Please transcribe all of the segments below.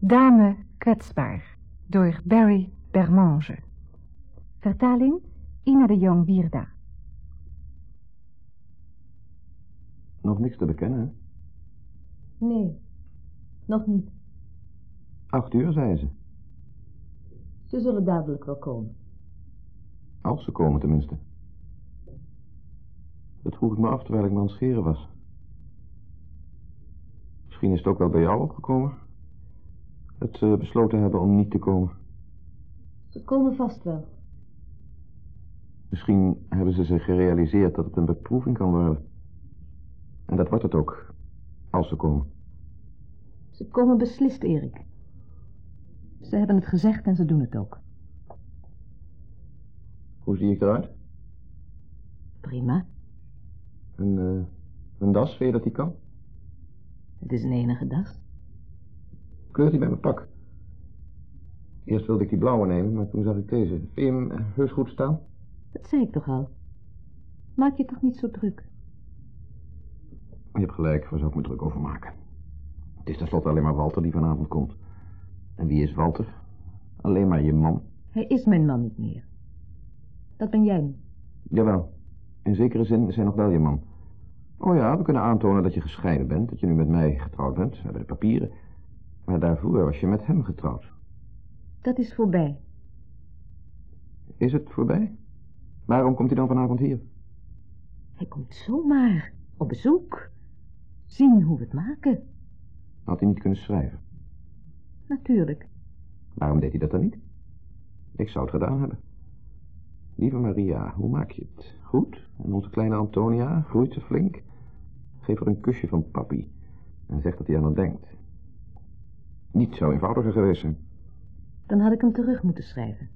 Dame kwetsbaar door Barry Bermange. Vertaling Ina de Jong Wierda. Nog niks te bekennen, hè? Nee, nog niet. Acht uur, zei ze. Ze zullen dadelijk wel komen. Als ze komen, tenminste. Dat vroeg ik me af terwijl ik me aan het scheren was. Misschien is het ook wel bij jou opgekomen. Dat ze besloten hebben om niet te komen. Ze komen vast wel. Misschien hebben ze zich gerealiseerd dat het een beproeving kan worden. En dat wordt het ook, als ze komen. Ze komen beslist, Erik. Ze hebben het gezegd en ze doen het ook. Hoe zie ik eruit? Prima. Een, eh, een das, vind je dat die kan? Het is een enige das. Kleurt die bij mijn pak? Eerst wilde ik die blauwe nemen, maar toen zag ik deze. Vind je hem eh, heus goed staan? Dat zei ik toch al. Maak je toch niet zo druk. Je hebt gelijk, waar zou ik me druk over maken? Het is tenslotte alleen maar Walter die vanavond komt. En wie is Walter? Alleen maar je man. Hij is mijn man niet meer. Dat ben jij. Jawel, in zekere zin is hij nog wel je man. Oh ja, we kunnen aantonen dat je gescheiden bent, dat je nu met mij getrouwd bent. We hebben de papieren. Maar daarvoor was je met hem getrouwd. Dat is voorbij. Is het voorbij? Waarom komt hij dan vanavond hier? Hij komt zomaar op bezoek. Zien hoe we het maken. Had hij niet kunnen schrijven? Natuurlijk. Waarom deed hij dat dan niet? Ik zou het gedaan hebben. Lieve Maria, hoe maak je het? Goed? En onze kleine Antonia, groeit ze flink? Geef haar een kusje van papi. En zeg dat hij aan haar denkt. Niet zo eenvoudiger geweest zijn. Dan had ik hem terug moeten schrijven.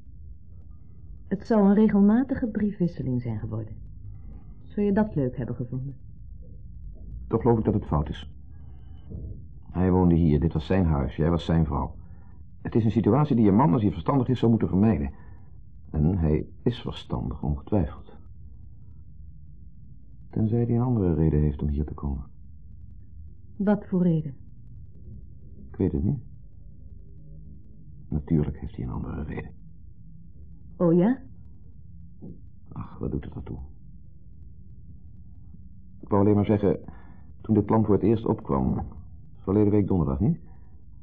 Het zou een regelmatige briefwisseling zijn geworden. Zou je dat leuk hebben gevonden? Toch geloof ik dat het fout is. Hij woonde hier, dit was zijn huis, jij was zijn vrouw. Het is een situatie die je man, als hij verstandig is, zou moeten vermijden. En hij is verstandig, ongetwijfeld. Tenzij hij een andere reden heeft om hier te komen. Wat voor reden? Ik weet het niet. Natuurlijk heeft hij een andere reden. Oh ja? Ach, wat doet het ertoe? Ik wou alleen maar zeggen, toen dit plan voor het eerst opkwam, verleden week donderdag niet,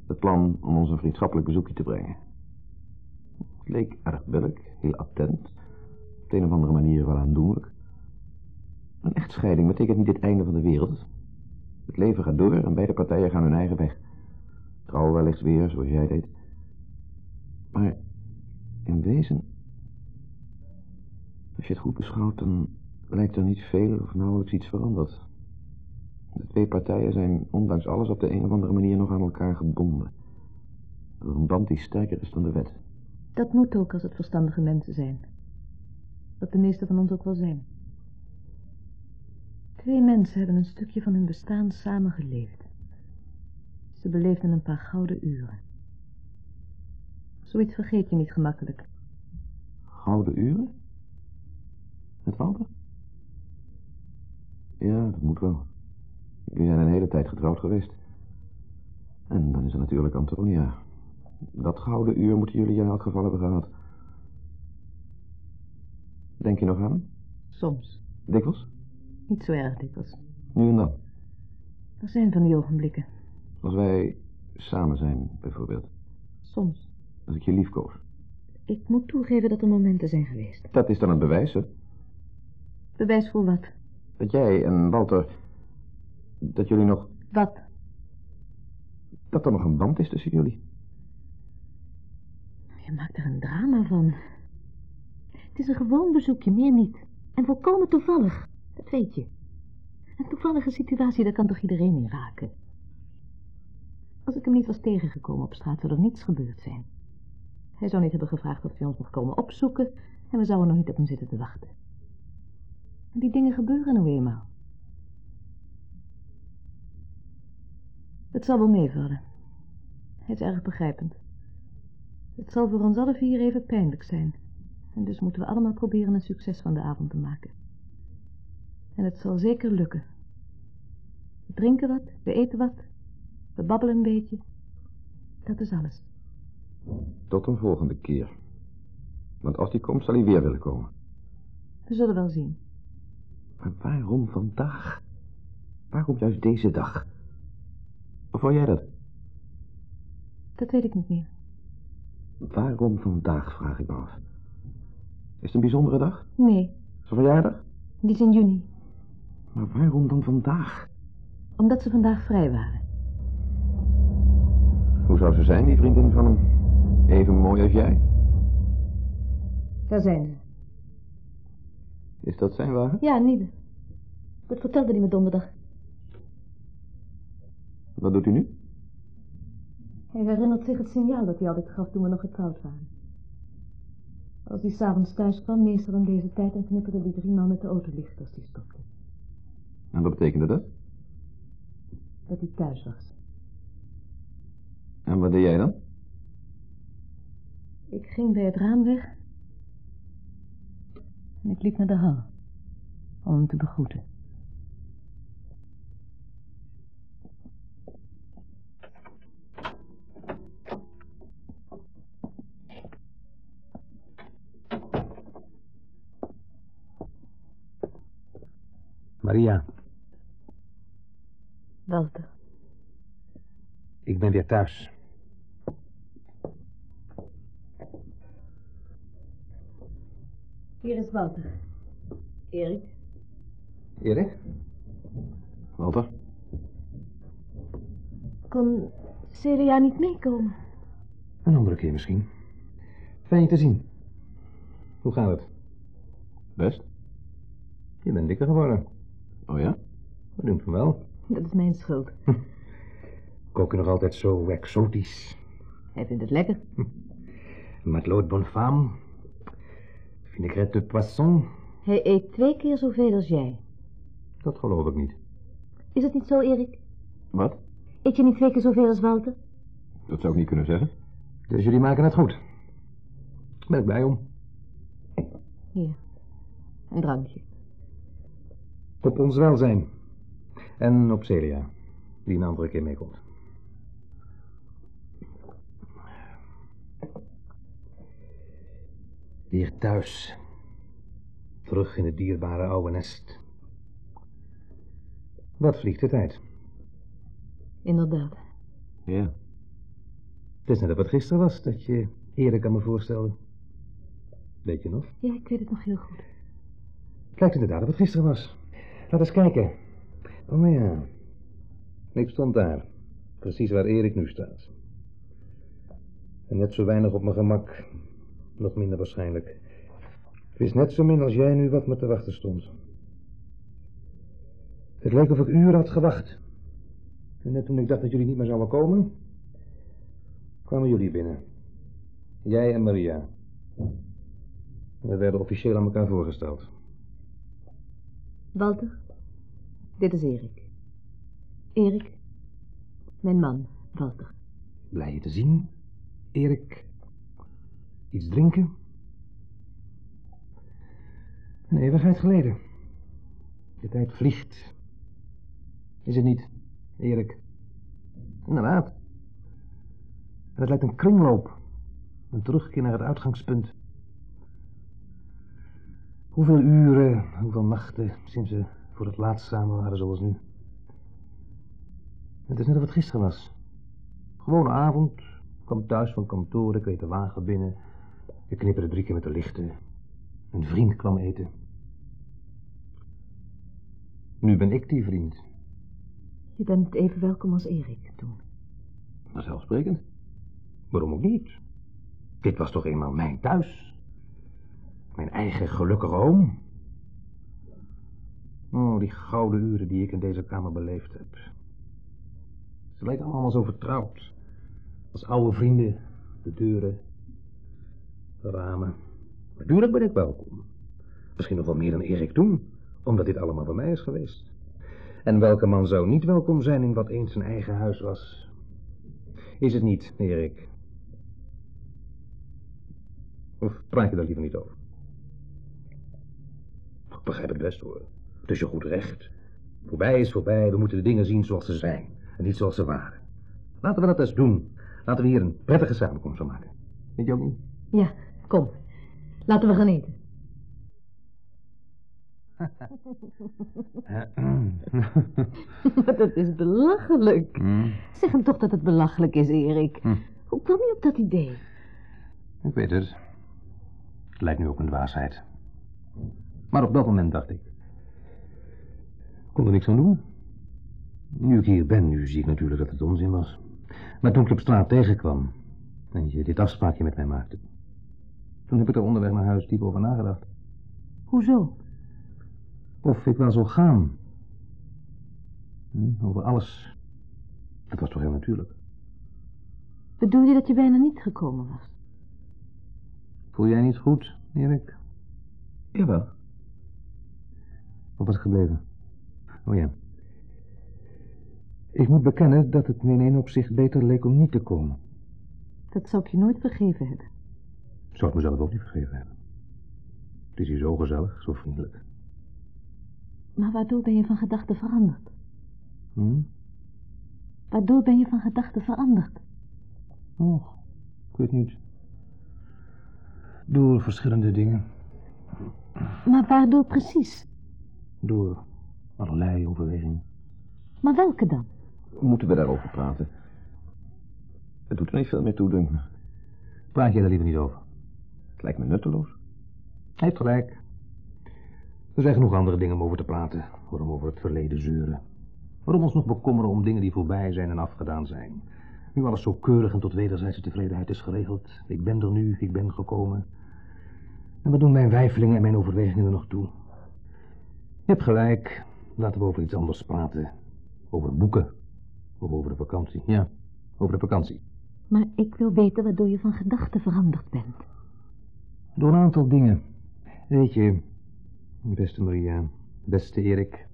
het plan om ons een vriendschappelijk bezoekje te brengen. Het leek erg billig, heel attent, op de een of andere manier wel aandoenlijk. Een echtscheiding betekent niet het einde van de wereld. Het leven gaat door en beide partijen gaan hun eigen weg. Trouw wellicht weer, zoals jij deed. Maar in wezen, als je het goed beschouwt, dan lijkt er niet veel of nauwelijks iets veranderd. De twee partijen zijn ondanks alles op de een of andere manier nog aan elkaar gebonden. Door een band die sterker is dan de wet. Dat moet ook als het verstandige mensen zijn. Dat de meeste van ons ook wel zijn. Twee mensen hebben een stukje van hun bestaan samen geleefd. Ze beleefden een paar gouden uren. Zoiets vergeet je niet gemakkelijk. Gouden uren? Met Walter? Ja, dat moet wel. Jullie zijn een hele tijd getrouwd geweest. En dan is er natuurlijk Antonia. Dat gouden uur moeten jullie in elk geval hebben gehad. Denk je nog aan? Soms. Dikwijls? Niet zo erg dikwijls. Nu en dan? Er zijn van die ogenblikken. Als wij samen zijn, bijvoorbeeld. Soms. Als ik je liefkoos. Ik moet toegeven dat er momenten zijn geweest. Dat is dan het bewijs, hè? Bewijs voor wat? Dat jij en Walter... Dat jullie nog... Wat? Dat er nog een band is tussen jullie. Je maakt er een drama van. Het is een gewoon bezoekje, meer niet. En volkomen toevallig. Dat weet je. Een toevallige situatie, daar kan toch iedereen in raken. Als ik hem niet was tegengekomen op straat, zou er niets gebeurd zijn. Hij zou niet hebben gevraagd of hij ons mocht komen opzoeken... en we zouden nog niet op hem zitten te wachten. En die dingen gebeuren nou eenmaal. Het zal wel meevallen. Hij is erg begrijpend. Het zal voor ons alle vier even pijnlijk zijn. En dus moeten we allemaal proberen een succes van de avond te maken. En het zal zeker lukken. We drinken wat, we eten wat, we babbelen een beetje. Dat is alles. Tot een volgende keer. Want als die komt, zal hij weer willen komen. We zullen wel zien. Maar waarom vandaag? Waarom juist deze dag? Of wou jij dat? Dat weet ik niet meer. Waarom vandaag, vraag ik me af. Is het een bijzondere dag? Nee, Zijn verjaardag? die is in juni. Maar waarom dan vandaag? Omdat ze vandaag vrij waren. Hoe zou ze zijn, die vriendin van hem? Even mooi als jij? Daar zijn ze. Is dat zijn wagen? Ja, Niede. Dat vertelde hij me donderdag. Wat doet u nu? Hij herinnert zich het signaal dat hij altijd gaf toen we nog getrouwd waren. Als hij s'avonds thuis kwam, meestal om deze tijd, dan knipperde hij driemaal met de autolicht als hij stopte. En wat betekende dat? Dat hij thuis was. En wat deed jij dan? Ik ging bij het raam weg. En ik liep naar de hal. Om hem te begroeten. Maria, Walter. Ik ben weer thuis. Hier is Walter. Erik. Erik? Walter? Kon Celia niet meekomen? Een andere keer misschien. Fijn je te zien. Hoe gaat het? Best? Je bent dikker geworden. Oh ja? Wat noemt van wel? Dat is mijn schuld. Kook je nog altijd zo exotisch. Hij vindt het lekker. Matelot bonne femme. Vinaigrette de poisson. Hij eet twee keer zoveel als jij. Dat geloof ik niet. Is het niet zo, Erik? Wat? Eet je niet twee keer zoveel als Walter? Dat zou ik niet kunnen zeggen. Dus jullie maken het goed. Ben ik blij om. Hier. Een drankje. Op ons welzijn. En op Celia. Die een andere keer meekomt. Weer thuis. Terug in het dierbare oude nest. Wat vliegt de tijd? Inderdaad. Ja. Het is net of het gisteren was dat je Erik aan me voorstelde. Weet je nog? Ja, ik weet het nog heel goed. Het lijkt inderdaad of het gisteren was. Laat eens kijken. Oh ja. Ik stond daar. Precies waar Erik nu staat. En net zo weinig op mijn gemak. Nog minder waarschijnlijk. Ik wist net zo min als jij nu wat me te wachten stond. Het leek of ik uren had gewacht. En net toen ik dacht dat jullie niet meer zouden komen... kwamen jullie binnen. Jij en Maria. We werden officieel aan elkaar voorgesteld. Walter, dit is Erik. Erik, mijn man, Walter. Blij je te zien, Erik. Iets drinken? Een eeuwigheid geleden. De tijd vliegt. Is het niet, Erik? Inderdaad. Het lijkt een kringloop. Een terugkeer naar het uitgangspunt. Hoeveel uren, hoeveel nachten sinds we voor het laatst samen waren zoals nu. Het is net of het gisteren was. Gewone avond, kwam thuis van kantoor, ik reed de wagen binnen. Ik knipperde drie keer met de lichten. Een vriend kwam eten. Nu ben ik die vriend. Je bent even welkom als Erik toen. Vanzelfsprekend. Waarom ook niet? Dit was toch eenmaal mijn thuis. Mijn eigen gelukkige oom. Oh, die gouden uren die ik in deze kamer beleefd heb. Ze lijken allemaal zo vertrouwd. Als oude vrienden, de deuren, de ramen. Natuurlijk ben ik welkom. Misschien nog wel meer dan Erik toen, omdat dit allemaal bij mij is geweest. En welke man zou niet welkom zijn in wat eens zijn eigen huis was? Is het niet, Erik? Of praat je daar liever niet over? Ik begrijp het best hoor. Is je goed recht. Voorbij is voorbij, we moeten de dingen zien zoals ze zijn. En niet zoals ze waren. Laten we dat eens doen. Laten we hier een prettige samenkomst van maken. Weet je ook niet? Ja, kom. Laten we gaan eten. dat is belachelijk. Hm, Zeg hem toch dat het belachelijk is, Erik. Hm. Hoe kwam je op dat idee? Ik weet het. Het lijkt nu ook een dwaasheid. Maar op dat moment dacht ik... Ik kon er niks aan doen. Nu ik hier ben, nu zie ik natuurlijk dat het onzin was. Maar toen ik op straat tegenkwam... en je dit afspraakje met mij maakte... toen heb ik er onderweg naar huis diep over nagedacht. Hoezo? Of ik wel zou gaan. Hm, over alles. Dat was toch heel natuurlijk. Bedoel je dat je bijna niet gekomen was? Voel jij niet goed, Erik? Jawel. Wat was ik gebleven? Oh ja. Ik moet bekennen dat het me in één opzicht beter leek om niet te komen. Dat zou ik je nooit vergeven hebben. Ik zou het mezelf ook niet vergeven hebben. Het is hier zo gezellig, zo vriendelijk. Maar waardoor ben je van gedachten veranderd? Hm? Waardoor ben je van gedachten veranderd? Och, ik weet niet. Door verschillende dingen. Maar waardoor precies? Door allerlei overwegingen. Maar welke dan? Moeten we daarover praten? Het doet er niet veel meer toe, denk ik. Praat jij daar liever niet over? Het lijkt me nutteloos. Hij heeft gelijk. Er zijn genoeg andere dingen om over te praten. Waarom over het verleden zeuren. Waarom ons nog bekommeren om dingen die voorbij zijn en afgedaan zijn. Nu alles zo keurig en tot wederzijdse tevredenheid is geregeld. Ik ben er nu, ik ben gekomen. En wat doen mijn wijfelingen en mijn overwegingen er nog toe? Je hebt gelijk. Laten we over iets anders praten. Over boeken. Of over de vakantie. Ja, over de vakantie. Maar ik wil weten waardoor je van gedachten veranderd bent. Door een aantal dingen. Weet je, beste Maria, beste Erik.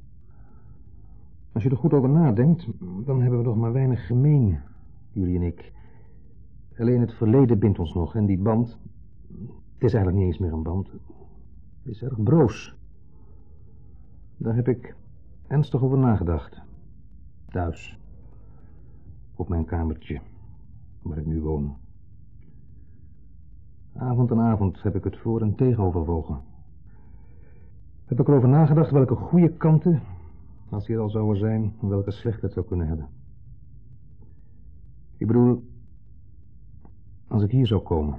Als je er goed over nadenkt, dan hebben we nog maar weinig gemeen, jullie en ik. Alleen het verleden bindt ons nog en die band, het is eigenlijk niet eens meer een band. Het is erg broos. Daar heb ik ernstig over nagedacht. Thuis. Op mijn kamertje, waar ik nu woon. Avond en avond heb ik het voor en tegen overwogen. Heb ik erover nagedacht welke goede kanten, als die er al zouden zijn, en welke slechte het zou kunnen hebben. Ik bedoel, als ik hier zou komen.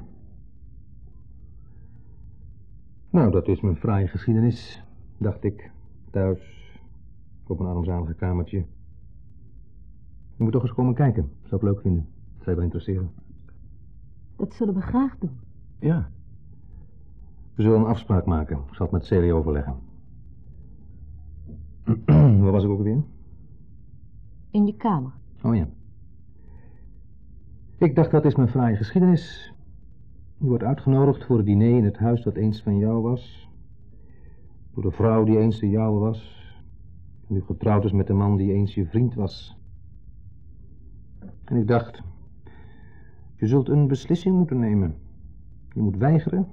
Nou, dat is mijn fraaie geschiedenis, dacht ik, thuis, op een armzalige kamertje. Je moet toch eens komen kijken, zou ik leuk vinden, zou je wel interesseren. Dat zullen we graag doen. Ja. We zullen een afspraak maken. Ik zal het met Celia overleggen. Waar was ik ook weer? In je kamer. Oh ja. Ik dacht, dat is mijn fraaie geschiedenis. U wordt uitgenodigd voor het diner in het huis dat eens van jou was. Door de vrouw die eens de jouwe was. En u getrouwd is met de man die eens je vriend was. En ik dacht, je zult een beslissing moeten nemen. Je moet weigeren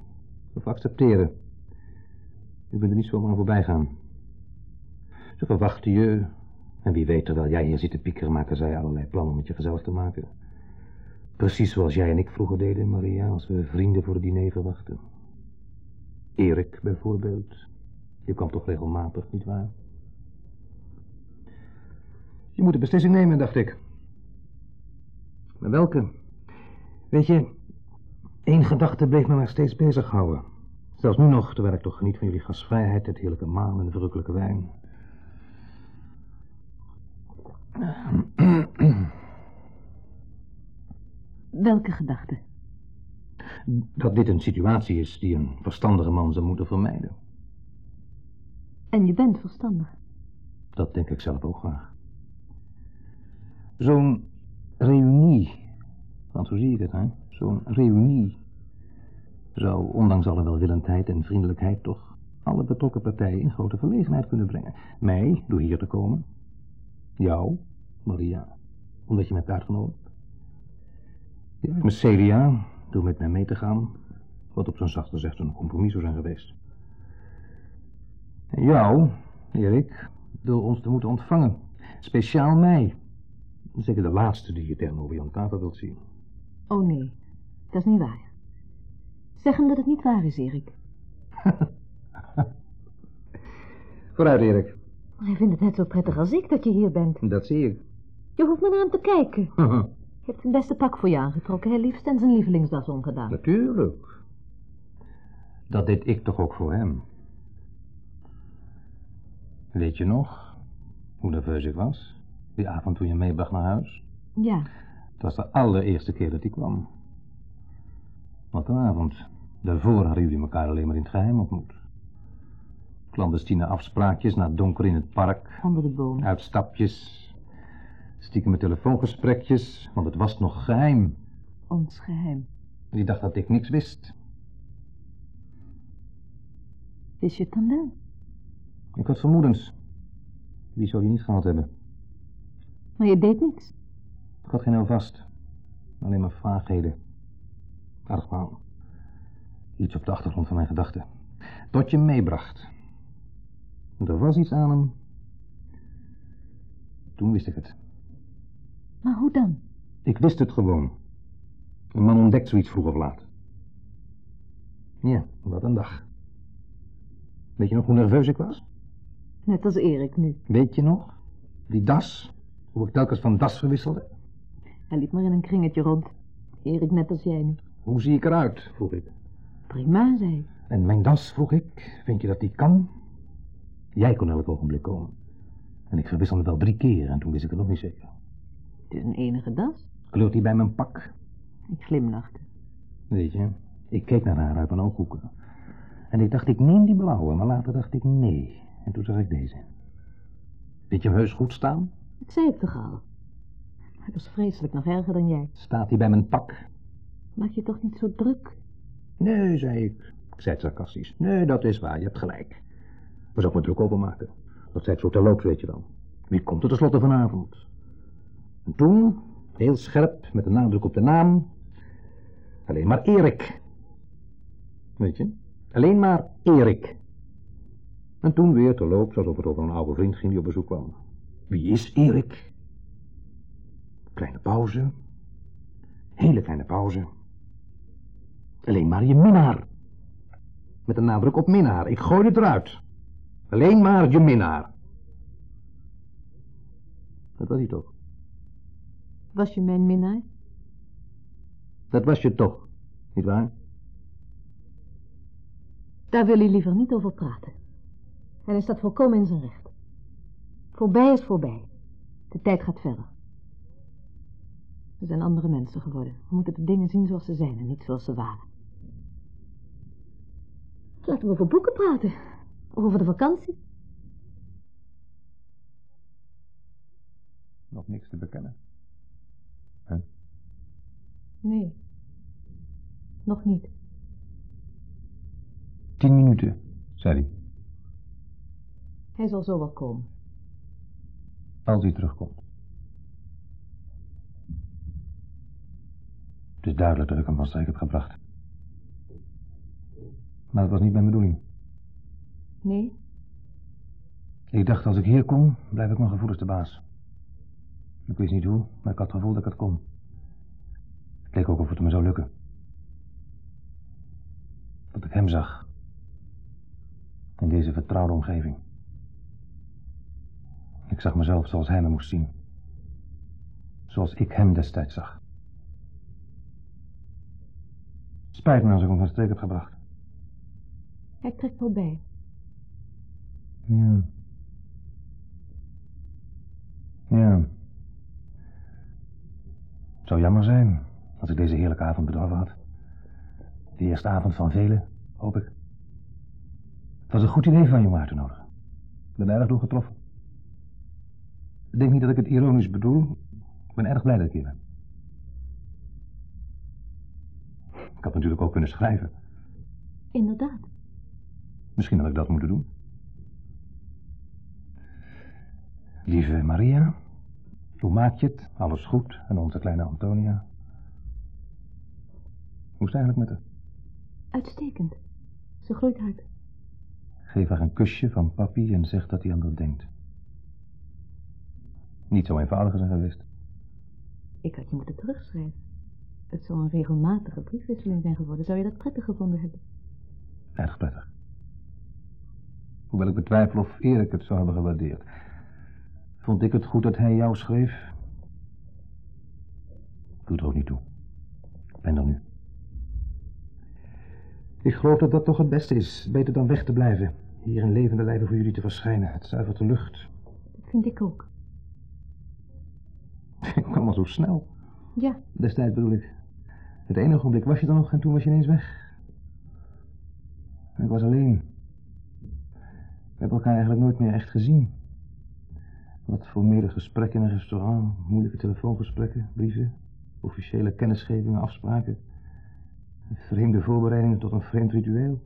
of accepteren. Je kunt er niet zomaar voorbij gaan. Ze verwachten je. En wie weet, terwijl jij hier zit te piekeren, maken zij allerlei plannen om het je gezellig te maken. Precies zoals jij en ik vroeger deden, Maria, als we vrienden voor het diner verwachten. Erik, bijvoorbeeld. Je kwam toch regelmatig, nietwaar? Je moet een beslissing nemen, dacht ik. Maar welke? Weet je, één gedachte bleef me maar steeds bezighouden. Zelfs nu nog, terwijl ik toch geniet van jullie gastvrijheid, het heerlijke maan en de verrukkelijke wijn. Welke gedachte? Dat dit een situatie is die een verstandige man zou moeten vermijden. En je bent verstandig. Dat denk ik zelf ook graag. Zo'n reunie, want zo zie ik het, hè? Zo'n reunie zou, ondanks alle welwillendheid en vriendelijkheid, toch alle betrokken partijen in grote verlegenheid kunnen brengen. Mij, door hier te komen. Jou, Maria, omdat je mij hebt uitgenodigd. Celia, door met mij mee te gaan, wat op zijn zacht gezegd een compromis zou zijn geweest. En jou, Erik, door ons te moeten ontvangen. Speciaal mij. Zeker de laatste die je tegenover je aan tafel wilt zien. Oh nee, dat is niet waar. Zeg hem dat het niet waar is, Erik. Vooruit, Erik. Hij vindt het net zo prettig als ik dat je hier bent. Dat zie ik. Je hoeft maar naar hem te kijken. Je hebt zijn beste pak voor je aangetrokken, hè, liefst, en zijn lievelingsdas omgedaan. Natuurlijk. Dat deed ik toch ook voor hem. Weet je nog hoe nerveus ik was? Die avond toen je meebracht naar huis? Ja, Het was de allereerste keer dat hij kwam. Wat een avond. Daarvoor hadden jullie elkaar alleen maar in het geheim ontmoet. Clandestine afspraakjes na het donker in het park. onder de boom. Uitstapjes. Stiekem met telefoongesprekjes, want het was nog geheim. Ons geheim. Die dacht dat ik niks wist. Wist je het dan wel? Ik had vermoedens. Die zou je niet gehad hebben. Maar je deed niks. Ik had geen vast. Alleen maar vaagheden. Argwaan. Iets op de achtergrond van mijn gedachten. Tot je meebracht. Er was iets aan hem. Toen wist ik het. Maar hoe dan? Ik wist het gewoon. Een man ontdekt zoiets vroeg of laat. Ja, wat een dag. Weet je nog hoe nerveus ik was? Net als Erik nu. Weet je nog? Die das? Hoe ik telkens van das verwisselde? Hij liep maar in een kringetje rond. Erik net als jij nu. Hoe zie ik eruit? vroeg ik. Prima, zei ik. En mijn das, vroeg ik, vind je dat die kan? Jij kon elk ogenblik komen. En ik verwisselde wel drie keer en toen wist ik het nog niet zeker. Het is een enige das. Kleurt hij bij mijn pak? Ik glimlachte. Weet je, ik keek naar haar uit mijn ooghoeken. En ik dacht, ik neem die blauwe, maar later dacht ik nee. En toen zag ik deze. Vind je hem heus goed staan? Dat zei ik toch al. Hij was vreselijk nog erger dan jij. Staat hij bij mijn pak? Maak je toch niet zo druk? Nee, zei ik. Ik zei sarcastisch. Nee, dat is waar, je hebt gelijk. Maar zou ik me druk over maken? Dat zei ik zo terloops, weet je wel. Wie komt er tenslotte vanavond? En toen, heel scherp, met een nadruk op de naam... Alleen maar Erik. Weet je? Alleen maar Erik. En toen weer terloops, alsof het over een oude vriend ging die op bezoek kwam. Wie is Erik? Kleine pauze. Hele kleine pauze. Alleen maar je minnaar. Met een nadruk op minnaar. Ik gooi het eruit. Alleen maar je minnaar. Dat was hij toch? Was je mijn minnaar? Dat was je toch, niet waar? Daar wil hij liever niet over praten. En hij staat volkomen in zijn recht. Voorbij is voorbij. De tijd gaat verder. We zijn andere mensen geworden. We moeten de dingen zien zoals ze zijn en niet zoals ze waren. Laten we over boeken praten. Of over de vakantie. Nog niks te bekennen. Nee. Nog niet. Tien minuten, zei hij. Hij zal zo wel komen. Als hij terugkomt. Het is duidelijk dat ik hem van streek heb gebracht. Maar dat was niet mijn bedoeling. Nee? Ik dacht, als ik hier kom, blijf ik mijn gevoelens de baas. Ik wist niet hoe, maar ik had het gevoel dat ik het kon. Het leek ook of het me zou lukken. Dat ik hem zag. In deze vertrouwde omgeving. Ik zag mezelf zoals hij me moest zien. Zoals ik hem destijds zag. Spijt me als ik hem van streek heb gebracht. Hij trekt wel bij. Ja. Ja. Het zou jammer zijn als ik deze heerlijke avond bedorven had. De eerste avond van velen, hoop ik. Het was een goed idee van je om uit te nodigen. Ik ben erg door getroffen. Ik denk niet dat ik het ironisch bedoel. Ik ben erg blij dat ik hier ben. Ik had natuurlijk ook kunnen schrijven. Inderdaad. Misschien had ik dat moeten doen. Lieve Maria, hoe maak je het? Alles goed? En onze kleine Antonia? Hoe is het eigenlijk met haar? Uitstekend. Ze groeit hard. Geef haar een kusje van papi en zeg dat hij aan dat denkt. Niet zo eenvoudig het geweest. Ik had je moeten terugschrijven. Het zou een regelmatige briefwisseling zijn geworden. Zou je dat prettig gevonden hebben? Erg prettig. Hoewel ik betwijfel of Erik het zou hebben gewaardeerd. Vond ik het goed dat hij jou schreef? Doet er ook niet toe. Ik ben er nu. Ik geloof dat dat toch het beste is. Beter dan weg te blijven. Hier in levende lijven voor jullie te verschijnen. Het zuivert de lucht. Dat vind ik ook. Ik kwam al zo snel. Ja, Destijds bedoel ik. Het ene ogenblik was je er nog en toen was je ineens weg. Ik was alleen. Hebben elkaar eigenlijk nooit meer echt gezien. Wat formele gesprekken in een restaurant, moeilijke telefoongesprekken, brieven, officiële kennisgevingen, afspraken. Vreemde voorbereidingen tot een vreemd ritueel.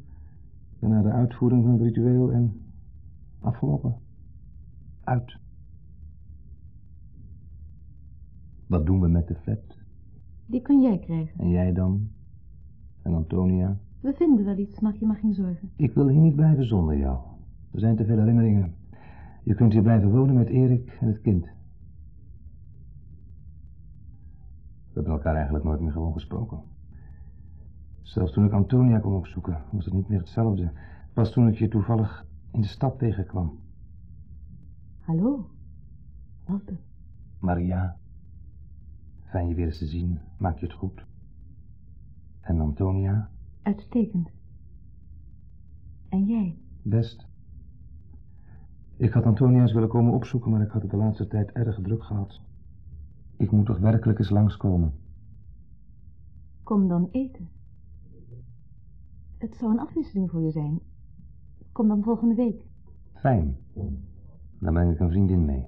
Daarna de uitvoering van het ritueel en afgelopen. Uit. Wat doen we met de flat? die kan jij krijgen. En jij dan? En Antonia? We vinden wel iets, mag je maar geen zorgen. Ik wil hier niet blijven zonder jou. Er zijn te veel herinneringen. Je kunt hier blijven wonen met Erik en het kind. We hebben elkaar eigenlijk nooit meer gewoon gesproken. Zelfs toen ik Antonia kwam opzoeken, was het niet meer hetzelfde. Pas toen ik je toevallig in de stad tegenkwam. Hallo, Walter. Maria, fijn je weer eens te zien. Maak je het goed? En Antonia? Uitstekend. En jij? Best. Ik had Antonia eens willen komen opzoeken, maar ik had het de laatste tijd erg druk gehad. Ik moet toch werkelijk eens langskomen. Kom dan eten. Het zou een afwisseling voor je zijn. Kom dan volgende week. Fijn. Dan breng ik een vriendin mee.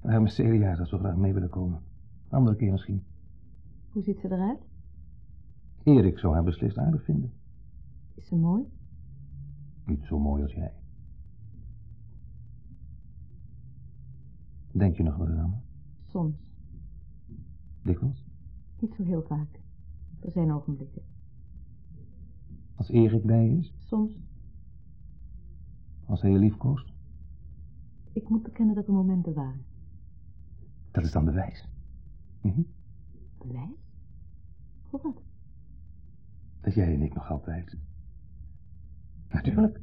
Arme Celia zou zo graag mee willen komen. Andere keer misschien. Hoe ziet ze eruit? Erik zou haar beslist aardig vinden. Is ze mooi? Niet zo mooi als jij. Denk je nog wel eens aan me? Soms. Dikwijls? Niet zo heel vaak. Er zijn ogenblikken. Als Erik bij je is? Soms. Als hij je liefkoost? Ik moet bekennen dat er momenten waren. Dat is dan bewijs. Mhm. Bewijs? Voor wat? Dat jij en ik nog altijd... Natuurlijk.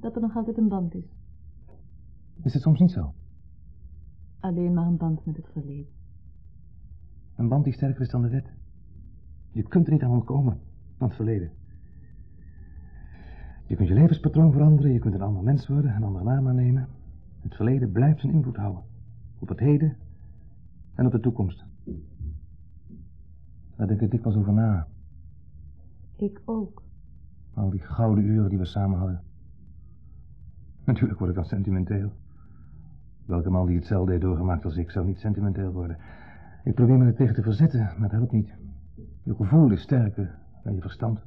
Dat er nog altijd een band is. Is het soms niet zo? Alleen maar een band met het verleden. Een band die sterker is dan de wet. Je kunt er niet aan ontkomen, aan het verleden. Je kunt je levenspatroon veranderen, je kunt een ander mens worden, een andere naam aannemen. Het verleden blijft zijn invloed houden. Op het heden en op de toekomst. Daar denk ik dikwijls over na. Ik ook. Al die gouden uren die we samen hadden. Natuurlijk word ik dan sentimenteel. Welke man die hetzelfde heeft doorgemaakt als ik zou niet sentimenteel worden. Ik probeer me er tegen te verzetten, maar dat helpt niet. Je gevoel is sterker dan je verstand.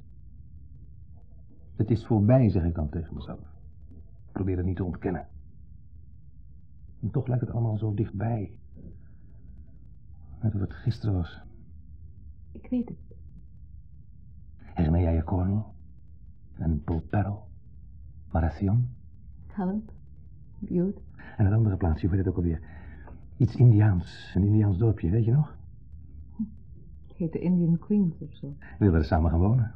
Het is voorbij, zeg ik dan tegen mezelf. Ik probeer het niet te ontkennen. En toch lijkt het allemaal zo dichtbij. Net of het gisteren was. Ik weet het. Herinner jij je Cornwall? En Polperro? Marathon? Talent. Butte. En het andere plaatsje, hoe heet het ook alweer? Iets Indiaans, een Indiaans dorpje, weet je nog? Het heette Indian Queens of zo. We wilden er samen gaan wonen.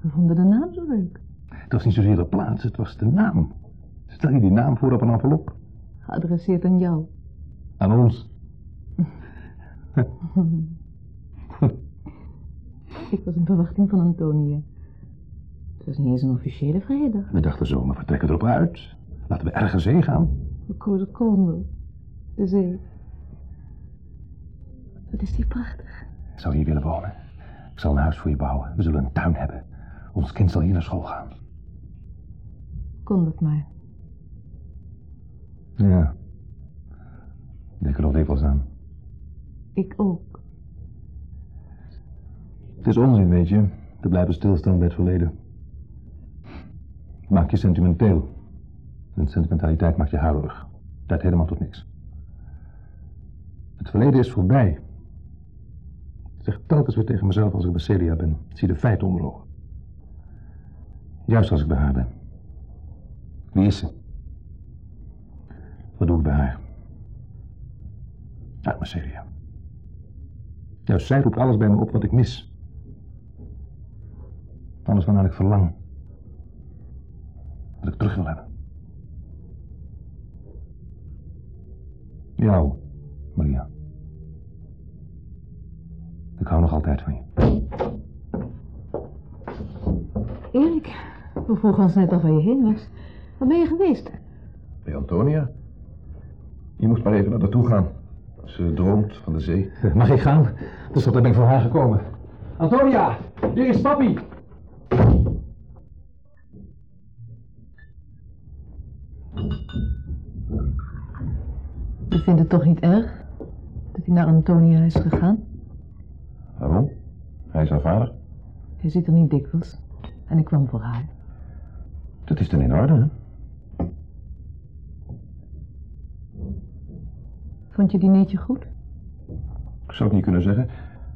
We vonden de naam zo leuk. Het was niet zozeer de plaats, het was de naam. Stel je die naam voor op een envelop. Geadresseerd aan jou. Aan ons. Ik was in verwachting van Antonia. Het was niet eens een officiële vrijdag. We dachten zo, maar we trekken erop uit. Laten we ergens heen gaan. We kozen Cornwall. De zee. Wat is die prachtig. Zou je hier willen wonen? Ik zal een huis voor je bouwen. We zullen een tuin hebben. Ons kind zal hier naar school gaan. Kon dat maar. Ja. Ik denk er nog dikwijls aan. Ik ook. Het is onzin, weet je, te blijven stilstaan bij het verleden. Maakt je sentimenteel. En sentimentaliteit maakt je huiverig. Leidt helemaal tot niks. Het verleden is voorbij. Ik zeg telkens weer tegen mezelf als ik bij Celia ben. Ik zie de feiten onder ogen. Juist als ik bij haar ben. Wie is ze? Wat doe ik bij haar? Uit mijn Celia. Juist zij roept alles bij me op wat ik mis. Alles waarnaar ik verlang. Wat ik terug wil hebben. Jou, Maria. Ik hou nog altijd van je. Erik, we vroegen ons net al waar je heen was. Waar ben je geweest? Bij Antonia? Je moest maar even naar haar toe gaan. Ze droomt van de zee. Mag ik gaan? Dus dat ben ik voor haar gekomen. Antonia, hier is papi. Je vindt het toch niet erg dat hij naar Antonia is gegaan? Waarom? Hij is haar vader. Hij zit er niet dikwijls. En ik kwam voor haar. Dat is dan in orde, hè? Vond je dinertje goed? Ik zou het niet kunnen zeggen,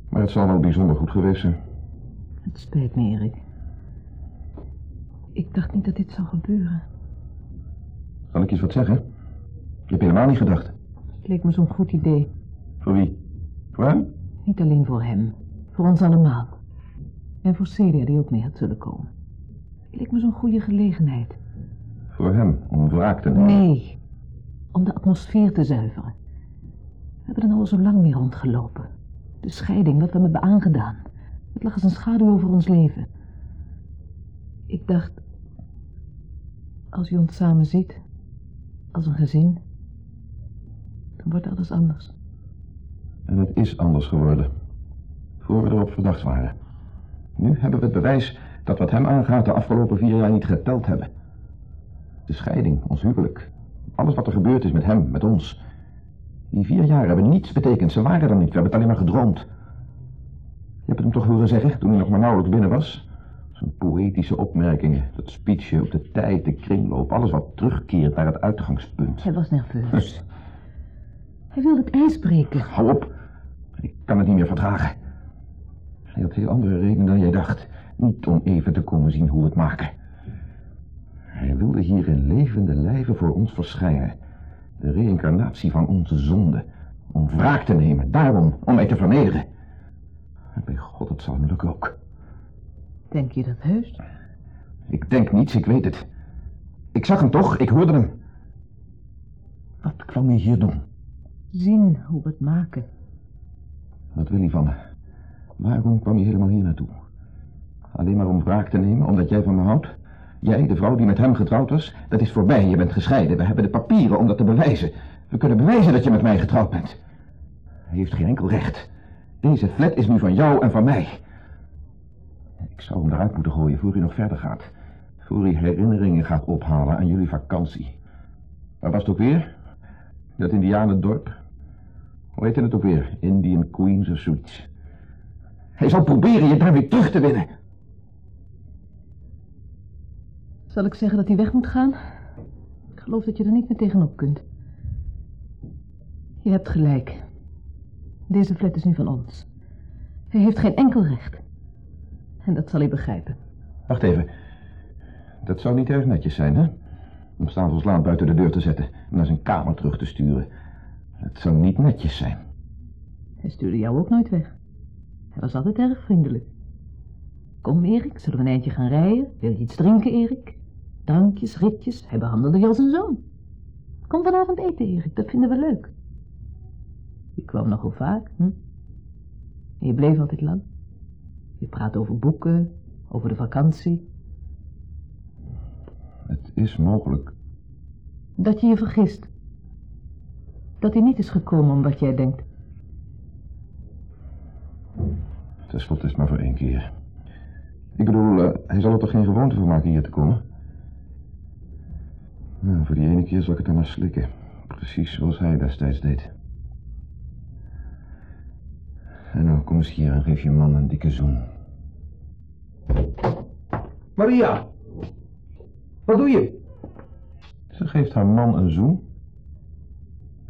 maar het zal wel bijzonder goed geweest zijn. Het spijt me, Erik. Ik dacht niet dat dit zou gebeuren. Zal ik je eens wat zeggen? Je hebt helemaal niet gedacht. Het leek me zo'n goed idee. Voor wie? Voor hem? Niet alleen voor hem. Voor ons allemaal. En voor Celia die ook mee had zullen komen. Het leek me zo'n goede gelegenheid. Voor hem, om wraak te nemen. Nee. Om de atmosfeer te zuiveren. We hebben er nou al zo lang mee rondgelopen. De scheiding, wat we hem hebben aangedaan. Het lag als een schaduw over ons leven. Ik dacht... Als je ons samen ziet... Als een gezin... Dan wordt alles anders. En het is anders geworden. Voor we erop verdacht waren. Nu hebben we het bewijs dat wat hem aangaat de afgelopen vier jaar niet geteld hebben. De scheiding, ons huwelijk. Alles wat er gebeurd is met hem, met ons. Die vier jaar hebben niets betekend. Ze waren er niet. We hebben het alleen maar gedroomd. Je hebt het hem toch horen zeggen toen hij nog maar nauwelijks binnen was? Poëtische opmerkingen, dat speechje op de tijd, de kringloop, alles wat terugkeert naar het uitgangspunt. Hij was nerveus. Hij wilde het ijs breken. Hou op. Ik kan het niet meer verdragen. Hij had heel andere redenen dan jij dacht. Niet om even te komen zien hoe we het maken. Hij wilde hier in levende lijven voor ons verschijnen. De reïncarnatie van onze zonde. Om wraak te nemen. Daarom, om mij te vernederen. En bij God, het zal hem lukken ook. Denk je dat heus? Ik denk niets, ik weet het. Ik zag hem toch, ik hoorde hem. Wat kwam hij hier doen? Zien hoe we het maken. Wat wil hij van me? Waarom kwam je helemaal hier naartoe? Alleen maar om wraak te nemen, omdat jij van me houdt? Jij, de vrouw die met hem getrouwd was, dat is voorbij. Je bent gescheiden. We hebben de papieren om dat te bewijzen. We kunnen bewijzen dat je met mij getrouwd bent. Hij heeft geen enkel recht. Deze flat is nu van jou en van mij. Ik zou hem eruit moeten gooien voor hij nog verder gaat. Voor hij herinneringen gaat ophalen aan jullie vakantie. Waar was het ook weer? Dat indianendorp? Hoe heette het ook weer? Indian Queens of zoiets. Hij zal proberen je daar weer terug te winnen. Zal ik zeggen dat hij weg moet gaan? Ik geloof dat je er niet meer tegenop kunt. Je hebt gelijk. Deze flat is nu van ons. Hij heeft geen enkel recht. En dat zal hij begrijpen. Wacht even. Dat zou niet erg netjes zijn, hè? Om s'avonds laat buiten de deur te zetten en naar zijn kamer terug te sturen. Het zou niet netjes zijn. Hij stuurde jou ook nooit weg. Hij was altijd erg vriendelijk. Kom, Erik, zullen we een eindje gaan rijden? Wil je iets drinken, Erik? Drankjes, ritjes, hij behandelde je als een zoon. Kom vanavond eten, Erik, dat vinden we leuk. Je kwam nogal vaak, hm? En je bleef altijd lang. Je praatte over boeken, over de vakantie. Het is mogelijk. Dat je je vergist. Dat hij niet is gekomen om wat jij denkt. Ten slotte is het maar voor één keer. Ik bedoel, eh, hij zal er toch geen gewoonte van maken hier te komen? Nou, voor die ene keer zal ik het dan maar slikken. Precies zoals hij destijds deed. En nou, kom eens hier en geef je man een dikke zoen. Maria! Wat doe je? Ze geeft haar man een zoen.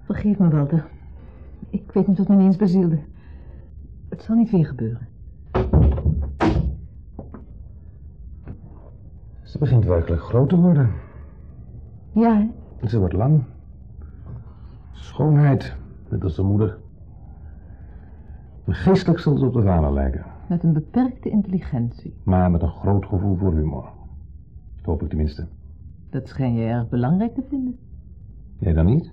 Vergeef me, Walter. Ik weet niet wat me ineens bezielde. Het zal niet weer gebeuren. Ze begint werkelijk groot te worden. Ja, hè? Ze wordt lang. Schoonheid, net als de moeder. Geestelijk zullen ze op de vader lijken, Met een beperkte intelligentie. maar met een groot gevoel voor humor. Dat hoop ik tenminste. Dat schijn je erg belangrijk te vinden. Jij dan niet?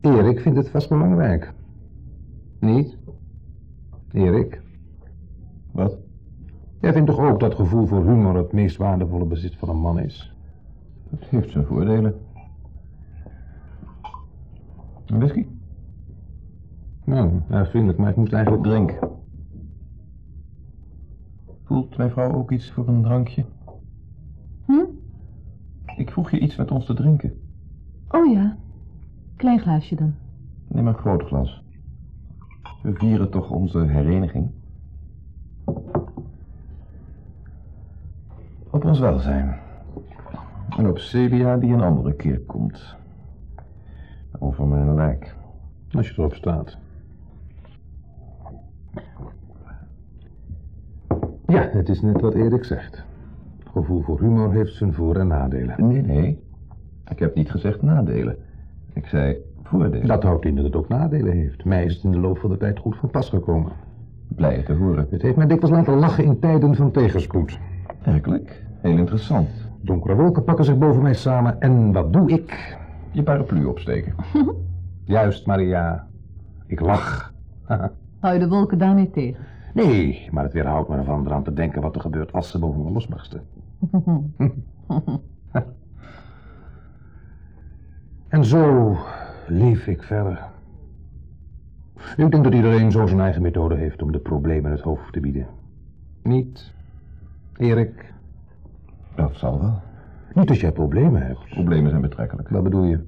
Erik vindt het vast belangrijk. Niet? Erik? Wat? Jij vindt toch ook dat gevoel voor humor het meest waardevolle bezit van een man is? Het heeft zijn voordelen. Een whisky? Nou, erg vriendelijk, maar ik moest eigenlijk drinken. Voelt mijn vrouw ook iets voor een drankje? Hm? Ik vroeg je iets met ons te drinken. Oh ja. Klein glaasje dan. Neem een groot glas. We vieren toch onze hereniging? Op ons welzijn. En op Celia die een andere keer komt. Over mijn lijk. Als je erop staat. Het is net wat Erik zegt. Gevoel voor humor heeft zijn voor- en nadelen. Nee, nee. Ik heb niet gezegd nadelen. Ik zei voordelen. Dat houdt in dat het ook nadelen heeft. Mij is het in de loop van de tijd goed van pas gekomen. Blij te horen. Het heeft mij dikwijls laten lachen in tijden van tegenspoed. Werkelijk? Heel interessant. Donkere wolken pakken zich boven mij samen en wat doe ik? Je paraplu opsteken. Juist, Maria. Ik lach. Hou je de wolken daarmee tegen? Nee, maar het weerhoudt me ervan eraan te denken wat er gebeurt als ze boven me losbarsten. En zo leef ik verder. Ik denk dat iedereen zo zijn eigen methode heeft om de problemen het hoofd te bieden. Niet, Erik, Dat zal wel. niet als jij problemen hebt. Problemen zijn betrekkelijk. Wat bedoel je?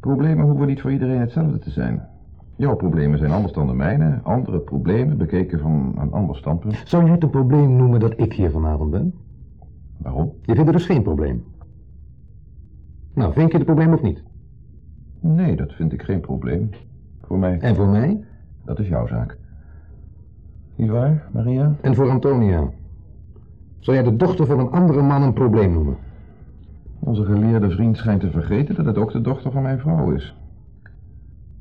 Problemen hoeven niet voor iedereen hetzelfde te zijn. Jouw problemen zijn anders dan de mijne. Andere problemen bekeken van een ander standpunt. Zou jij het een probleem noemen dat ik hier vanavond ben? Waarom? Je vindt het dus geen probleem. Nou, vind je het probleem of niet? Nee, dat vind ik geen probleem. Voor mij, En voor mij? dat is jouw zaak. Niet waar, Maria? En voor Antonia? Zou jij de dochter van een andere man een probleem noemen? Onze geleerde vriend schijnt te vergeten dat het ook de dochter van mijn vrouw is.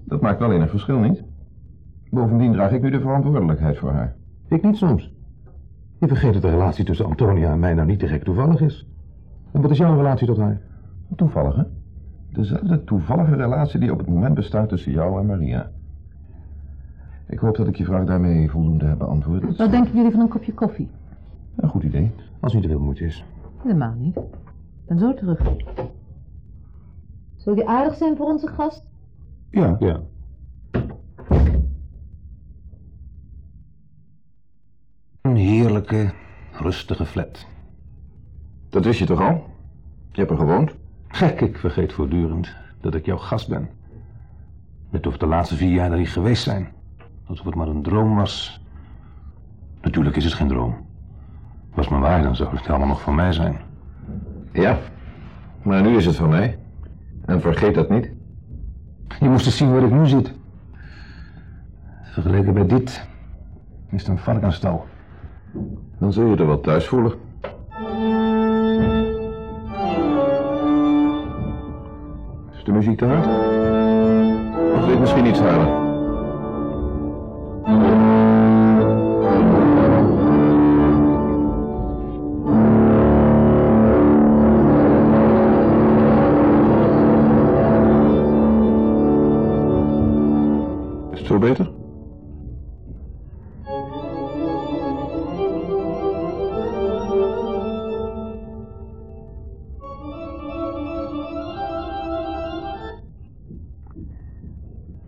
Dat maakt wel een verschil, niet? Bovendien draag ik nu de verantwoordelijkheid voor haar. Ik niet soms. Je vergeet dat de relatie tussen Antonia en mij nou niet gek toevallig is. En wat is jouw relatie tot haar? Toevallig, hè? Dezelfde toevallige relatie die op het moment bestaat tussen jou en Maria. Ik hoop dat ik je vraag daarmee voldoende heb beantwoord. Wat denken jullie van een kopje koffie? Een goed idee. Als niet te veel moeite is. Helemaal niet. Ik ben zo terug. Zul je aardig zijn voor onze gast? Ja, Ja. Een heerlijke, rustige flat. dat wist je toch al? Je hebt er gewoond? Gek, ik vergeet voortdurend dat ik jouw gast ben. Net of de laatste vier jaar er niet geweest zijn. Alsof het maar een droom was. Natuurlijk is het geen droom. Was maar waar, dan zou het allemaal nog van mij zijn. Ja, maar nu is het van mij. En vergeet dat niet. Je moest eens zien waar ik nu zit. Vergeleken bij dit is het een varkensstal. Dan zul je er wel thuis voelen. Is de muziek te hard? Of wil je misschien iets harder?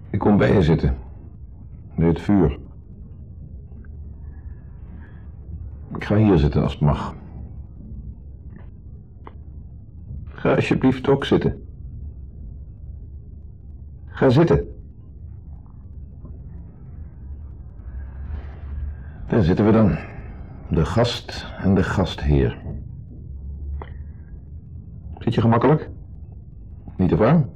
Ik kom bij je zitten. Bij het vuur. Ik ga hier zitten als het mag. Ga alsjeblieft ook zitten. Ga zitten. Daar zitten we dan. De gast en de gastheer. Zit je gemakkelijk? Niet te warm?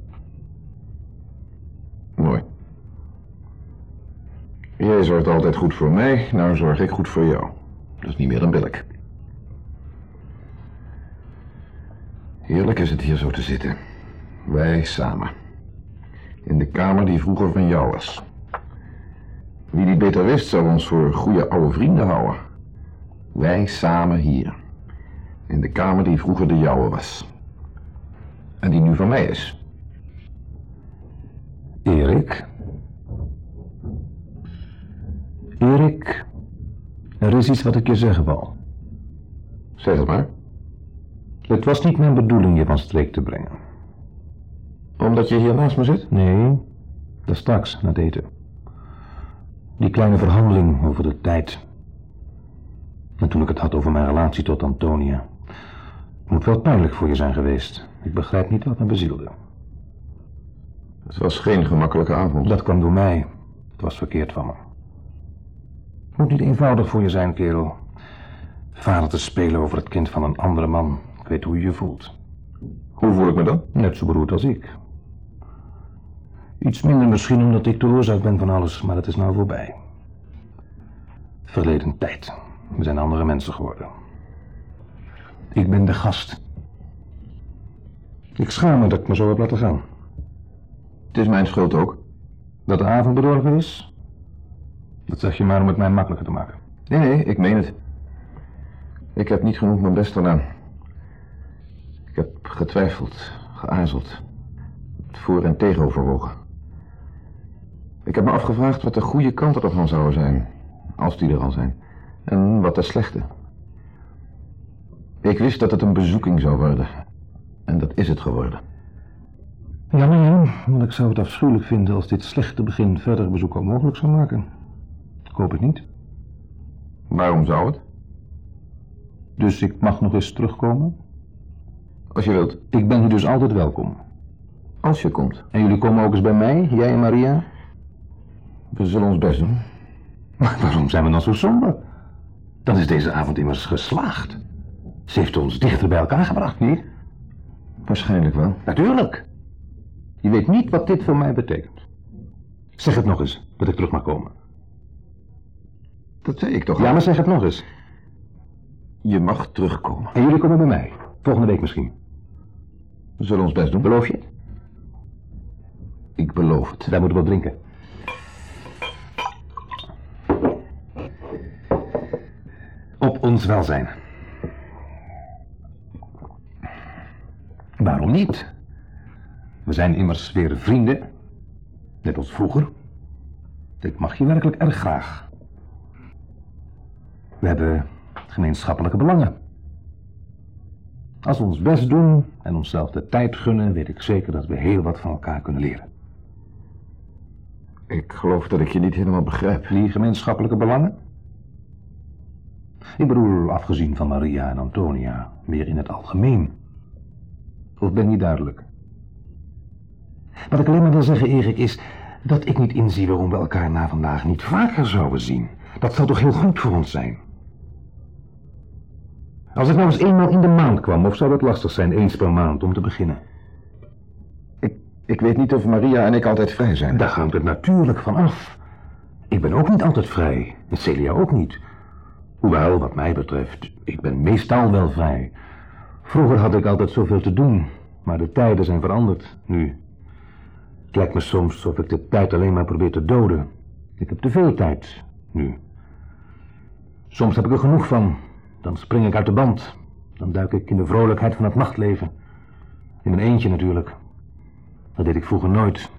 Zorgt altijd goed voor mij, nou zorg ik goed voor jou. Dat is niet meer dan billig. Heerlijk is het hier zo te zitten. Wij samen. In de kamer die vroeger van jou was. Wie dit beter wist, zou ons voor goede oude vrienden houden. Wij samen hier. In de kamer die vroeger de jouwe was. En die nu van mij is. Erik? Erik, er is iets wat ik je zeggen wou. Zeg het maar. Het was niet mijn bedoeling je van streek te brengen. Omdat je hier naast me zit? Nee, dat straks, na het eten. Die kleine verhandeling over de tijd. En toen ik het had over mijn relatie tot Antonia. Moet wel pijnlijk voor je zijn geweest. Ik begrijp niet wat me bezielde. Het was geen gemakkelijke avond. Dat kwam door mij. Het was verkeerd van me. Het moet niet eenvoudig voor je zijn, kerel. Vader te spelen over het kind van een andere man. Ik weet hoe je je voelt. Hoe voel ik me dan? Net zo beroerd als ik. Iets minder misschien omdat ik de oorzaak ben van alles, maar het is nou voorbij. Verleden tijd. We zijn andere mensen geworden. Ik ben de gast. Ik schaam me dat ik me zo heb laten gaan. Het is mijn schuld ook. Dat de avond bedorven is? Dat zeg je maar om het mij makkelijker te maken. Nee, nee, ik meen het. Ik heb niet genoeg mijn best gedaan. Ik heb getwijfeld, geaarzeld. Het voor en tegen overwogen. Ik heb me afgevraagd wat de goede kanten ervan zouden zijn. Als die er al zijn. En wat de slechte. Ik wist dat het een bezoeking zou worden. En dat is het geworden. Jammer, ja, want ik zou het afschuwelijk vinden als dit slechte begin verder bezoek onmogelijk zou maken. Ik hoop het niet. Waarom zou het? Dus ik mag nog eens terugkomen? Als je wilt. Ik ben hier dus altijd welkom. Als je komt. En jullie komen ook eens bij mij, jij en Maria? We zullen ons best doen. Maar waarom zijn we dan zo somber? Dan is deze avond immers geslaagd. Ze heeft ons dichter bij elkaar gebracht, niet? Waarschijnlijk wel. Natuurlijk. Je weet niet wat dit voor mij betekent. Zeg het nog eens, dat ik terug mag komen. Dat zei ik toch Ja, al. maar zeg het nog eens. Je mag terugkomen. En jullie komen bij mij. Volgende week misschien. We zullen ons best doen. Beloof je het? Ik beloof het. Daar moeten we op drinken. Op ons welzijn. Waarom niet? We zijn immers weer vrienden. Net als vroeger. Ik mag je werkelijk erg graag. We hebben gemeenschappelijke belangen. Als we ons best doen en onszelf de tijd gunnen, weet ik zeker dat we heel wat van elkaar kunnen leren. Ik geloof dat ik je niet helemaal begrijp. Die gemeenschappelijke belangen? Ik bedoel, afgezien van Maria en Antonia, meer in het algemeen. Of ben je duidelijk? Wat ik alleen maar wil zeggen, Erik, is dat ik niet inzie waarom we elkaar na vandaag niet vaker zouden zien. Dat zou toch heel goed voor ons zijn? Als ik nou eens eenmaal in de maand kwam, of zou dat lastig zijn, eens per maand, om te beginnen? Ik, ik weet niet of Maria en ik altijd vrij zijn. Daar hangt het natuurlijk van af. Ik ben ook niet altijd vrij. En Celia ook niet. Hoewel, wat mij betreft, ik ben meestal wel vrij. Vroeger had ik altijd zoveel te doen, maar de tijden zijn veranderd nu. Het lijkt me soms alsof ik de tijd alleen maar probeer te doden. Ik heb te veel tijd, nu. Soms heb ik er genoeg van. Dan spring ik uit de band. Dan duik ik in de vrolijkheid van het nachtleven. In mijn eentje natuurlijk. Dat deed ik vroeger nooit.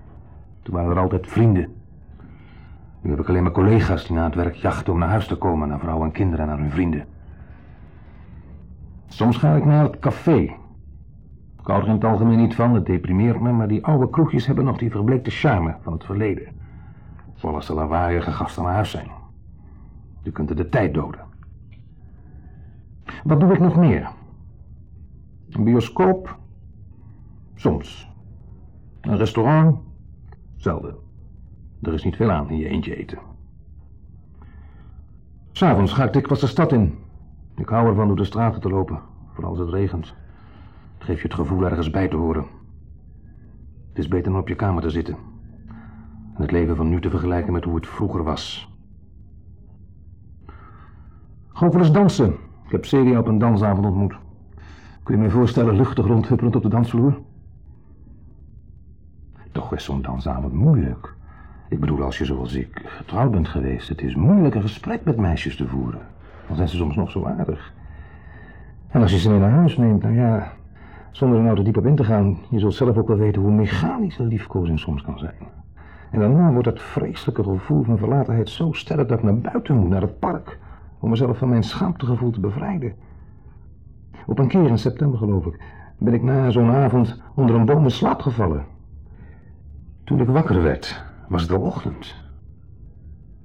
Toen waren er altijd vrienden. Nu heb ik alleen maar collega's die na het werk jachten om naar huis te komen, naar vrouwen en kinderen en naar hun vrienden. Soms ga ik naar het café. Ik hou er in het algemeen niet van, het deprimeert me, maar die oude kroegjes hebben nog die verbleekte charme van het verleden. Zoals de lawaaiige gasten naar huis zijn. Je kunt er de tijd doden. Wat doe ik nog meer? Een bioscoop? Soms. Een restaurant? Zelden. Er is niet veel aan je eentje eten. S'avonds ga ik dikwijls de stad in. Ik hou ervan door de straten te lopen, vooral als het regent. Het geeft je het gevoel ergens bij te horen. Het is beter dan op je kamer te zitten. En het leven van nu te vergelijken met hoe het vroeger was. Ook wel eens dansen. Ik heb Celia op een dansavond ontmoet. Kun je me voorstellen luchtig rondhuppelend op de dansvloer? Toch is zo'n dansavond moeilijk. Ik bedoel, als je zoals ik getrouwd bent geweest... het is moeilijk een gesprek met meisjes te voeren. Dan zijn ze soms nog zo aardig. En als je ze mee naar huis neemt, nou ja... zonder er nou te diep op in te gaan... je zult zelf ook wel weten hoe mechanisch een liefkozing soms kan zijn. En daarna wordt dat vreselijke gevoel van verlatenheid zo sterk... dat ik naar buiten moet, naar het park... om mezelf van mijn schaamtegevoel te bevrijden. Op een keer in september, geloof ik... ben ik na zo'n avond onder een boom in slaap gevallen... Toen ik wakker werd, was het al ochtend.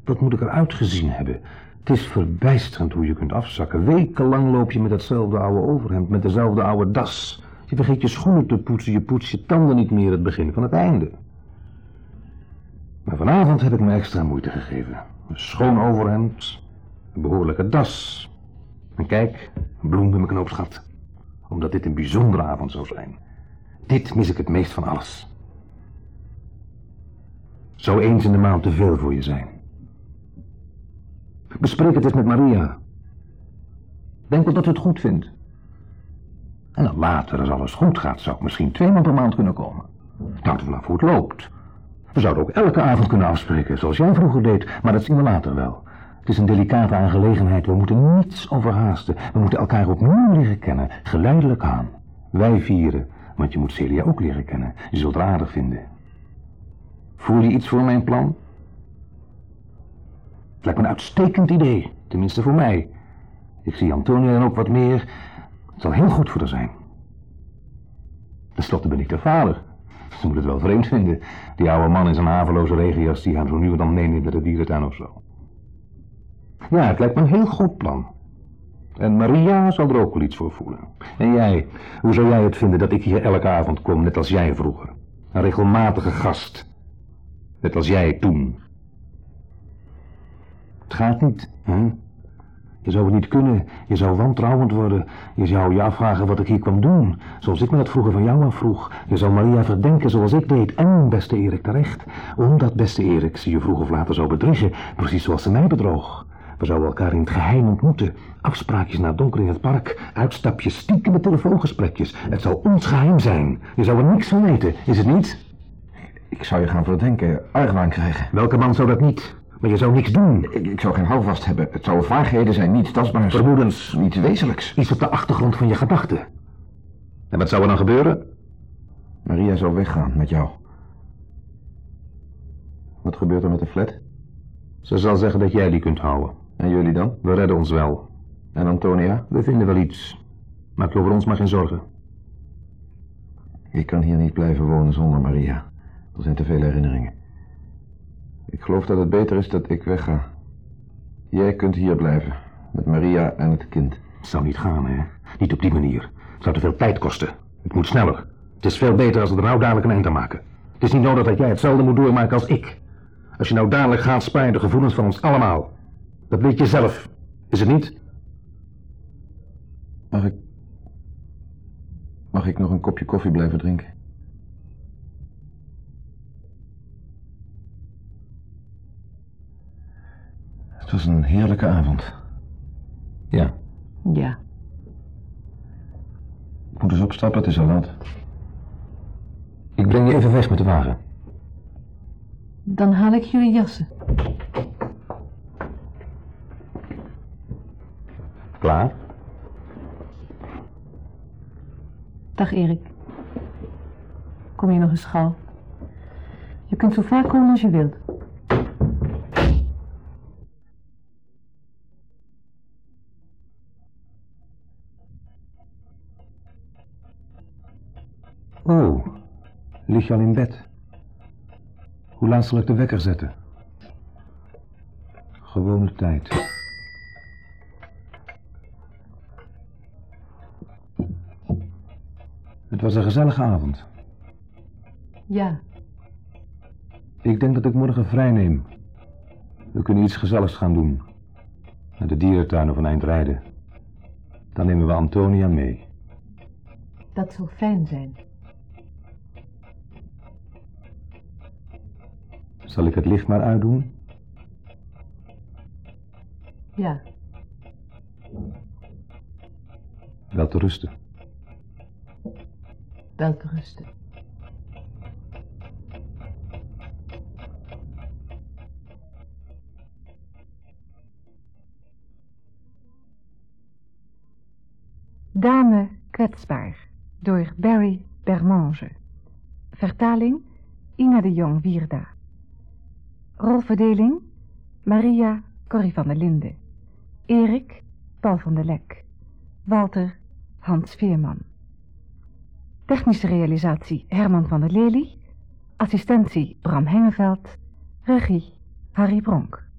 Wat moet ik eruit gezien hebben? Het is verbijsterend hoe je kunt afzakken. Wekenlang loop je met hetzelfde oude overhemd, met dezelfde oude das. Je vergeet je schoenen te poetsen, je poetst je tanden niet meer het begin van het einde. Maar vanavond heb ik me extra moeite gegeven. Een schoon overhemd, behoorlijke das. En kijk, een bloem in mijn knoopsgat. Omdat dit een bijzondere avond zou zijn. Dit mis ik het meest van alles. Zou eens in de maand te veel voor je zijn. Bespreek het eens met Maria. Denk wel dat het goed vindt. En dan later, als alles goed gaat, zou ik misschien tweemaal per maand kunnen komen. Het hangt vanaf hoe het loopt. We zouden ook elke avond kunnen afspreken, zoals jij vroeger deed, maar dat zien we later wel. Het is een delicate aangelegenheid, we moeten niets overhaasten. We moeten elkaar opnieuw leren kennen, geleidelijk aan. Wij vieren, want je moet Celia ook leren kennen. Je zult haar aardig vinden. Voel je iets voor mijn plan? Het lijkt me een uitstekend idee, tenminste voor mij. Ik zie Antonia dan ook wat meer. Het zal heel goed voor haar zijn. Ten slotte ben ik de vader. Ze moet het wel vreemd vinden. Die oude man in zijn haveloze regenjas die hem zo nu en dan meeneemt naar de dierentuin of zo. Ja, het lijkt me een heel goed plan. En Maria zal er ook wel iets voor voelen. En jij, hoe zou jij het vinden dat ik hier elke avond kom, net als jij vroeger? Een regelmatige gast. Net als jij toen. Het gaat niet, hè? Je zou het niet kunnen. Je zou wantrouwend worden. Je zou je afvragen wat ik hier kwam doen. Zoals ik me dat vroeger van jou afvroeg. Je zou Maria verdenken zoals ik deed. En beste Erik terecht. Omdat beste Erik ze je vroeg of later zou bedriegen. Precies zoals ze mij bedroog. We zouden elkaar in het geheim ontmoeten. Afspraakjes naar donker in het park. Uitstapjes, stiekeme telefoongesprekjes. Het zou ons geheim zijn. Je zou er niks van weten, is het niet? Ik zou je gaan verdenken, argwaan krijgen. Welke man zou dat niet? Maar je zou niks doen. Ik, ik zou geen houvast hebben. Het zouden vaagheden zijn, niets tastbaars. Vermoedens. Niets wezenlijks. Iets op de achtergrond van je gedachten. En wat zou er dan gebeuren? Maria zou weggaan met jou. Wat gebeurt er met de flat? Ze zal zeggen dat jij die kunt houden. En jullie dan? We redden ons wel. En Antonia? We vinden wel iets. Maak over ons maar geen zorgen. Ik kan hier niet blijven wonen zonder Maria. Er zijn te veel herinneringen. Ik geloof dat het beter is dat ik wegga. Jij kunt hier blijven. Met Maria en het kind. Het zou niet gaan, hè? Niet op die manier. Het zou te veel tijd kosten. Het moet sneller. Het is veel beter als we er nou dadelijk een eind aan maken. Het is niet nodig dat jij hetzelfde moet doormaken als ik. Als je nou dadelijk gaat, spaar de gevoelens van ons allemaal. Dat weet je zelf. Is het niet? Mag ik... Mag ik nog een kopje koffie blijven drinken? Het was een heerlijke avond. Ja. Ja. Ik moet dus opstappen, het is al laat. Ik breng je even weg met de wagen. Dan haal ik jullie jassen. Klaar? Dag Erik. Kom je nog eens gauw? Je kunt zo vaak komen als je wilt. Oh, lig je al in bed? Hoe laat zal ik de wekker zetten? Gewone tijd. Het was een gezellige avond. Ja, Ik denk dat ik morgen vrij neem. We kunnen iets gezelligs gaan doen. Naar de dierentuin of een eind rijden. Dan nemen we Antonia mee. dat zou fijn zijn. Zal ik het licht maar uitdoen? Ja, Wel te rusten welterusten. Dame kwetsbaar door Barry Bermange. Vertaling Ina de Jong Wierda. Rolverdeling Maria Corrie van der Linde, Erik Paul van der Lek. Walter Hans Veerman. Technische realisatie Herman van der Lely. Assistentie Bram Hengeveld. Regie Harry Bronk.